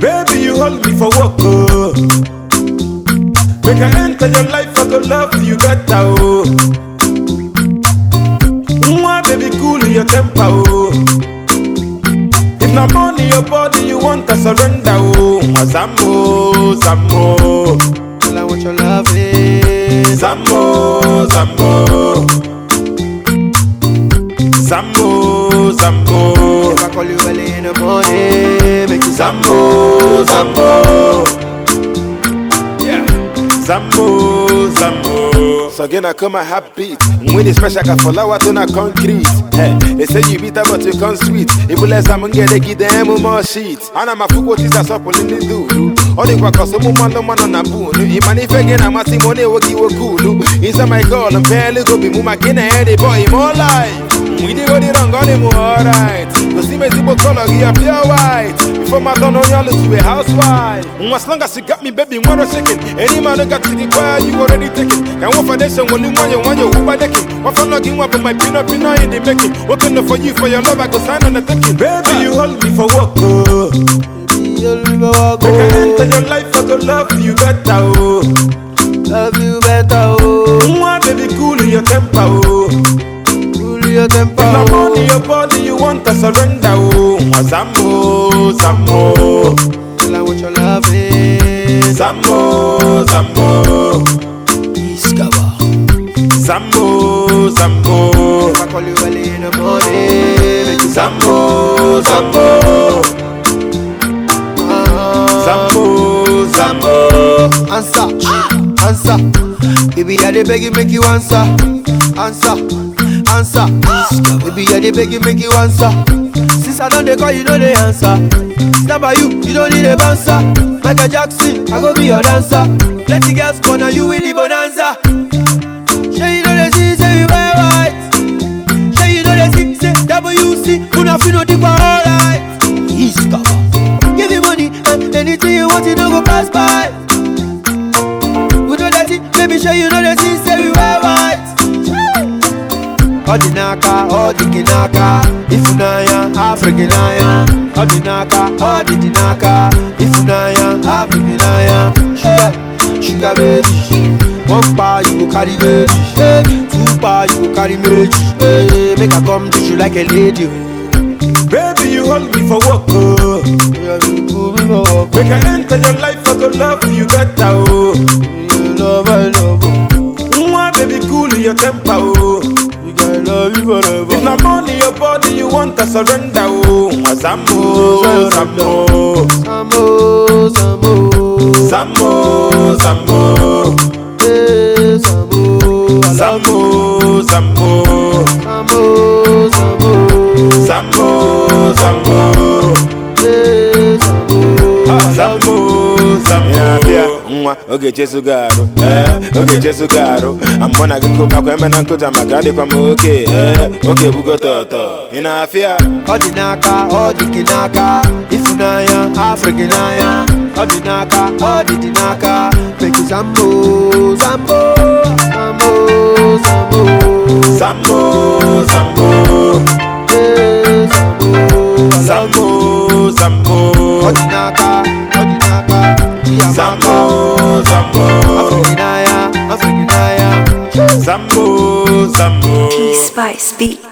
Baby, you hold me for work, oh. Make I enter your life, I go love you better, oh. Mwah, baby, cool your temper, oh. If na money, your body you want, I surrender, oh. Zambo, Zambo, Girl, I want your loving. Zambo, Zambo. Zambo, Zambo. Yeah. Zambo, Zambo. So again, I come a happy beat. When it's special, I follow what on a concrete. Hey, they say you bitter, but you come sweet. If you let gonna get them more sheet. And I'm a football teacher, so I'm in the do. All the work, so I'm on the man on a boon. If I'm if again, I'm a Simone, what were cool. Inside my girl, I'm fairly good. Be my kid, and the boy, more life. We did what it wrong, got him alright. The see me simple color, he a pure white. Before my done on y'all to a housewife. As long as you got me, baby, what a second. Any man who got to the choir, you already taken. Can one foundation when you want you want you who decking. What for logging up in my pinot pinot in the making. Working for you for your love, I go sign on the taking. Baby, you hold me for work, oh. Baby, you'll never walk Make I enter oh. your life, I go love you better, oh. Love you better, oh. Mwah, baby, cool your temper, oh. Your temper, money, oh. your body you want to surrender, oh. Zambo, Zambo. Girl, I want your loving. Zambo, Zambo, Discover. Zambo, Zambo, If I call you early in the morning, Zambo, Zambo, Zambo, Zambo. Answer, answer. Baby, I dey beg you, make you answer. Answer, answer. Baby, I dey beg you, make you answer. Since I don't dey call, you know the answer. Stand by you, you don't need a bouncer. Michael Jackson, I go be your dancer. Plenty girls corner you the bonanza. Sure you know the see, say you wear white. Sure you know the see, say WC. Una fi no deep alright. Give you money and anything you want, you no go pass by. We know that it, baby, sure you know that it, Ordinaka, Ordinaka, if you know ya, African ya. Sugar, sugar baby. One bar you carry baby, two bar you carry baby. Make I come to you like a lady. Baby, you hold me for work, oh. Yeah, you pull me Make I enter your life, I go love you better, oh. you love, I love, oh. Baby, cool your temper, oh. You gotta love you forever. If na money, your body you want to surrender, oh. Mwah, Zambo, Zambo, Sambo, Sambo, Zambo, Zambo, eh, Sambo, I love Zambo, nwa oge chesugo arụ oge chesugo arụ amụọ na gị kwa eme na nkụta maka adịkwa m oke oke bugote ọtọ ị na-afịa ọ n'aka ọ dị gị n'aka ifunanya n'aka ọ dị dị zambo zambo zambo Africanaya. Zambo, Zambo Spice Beats.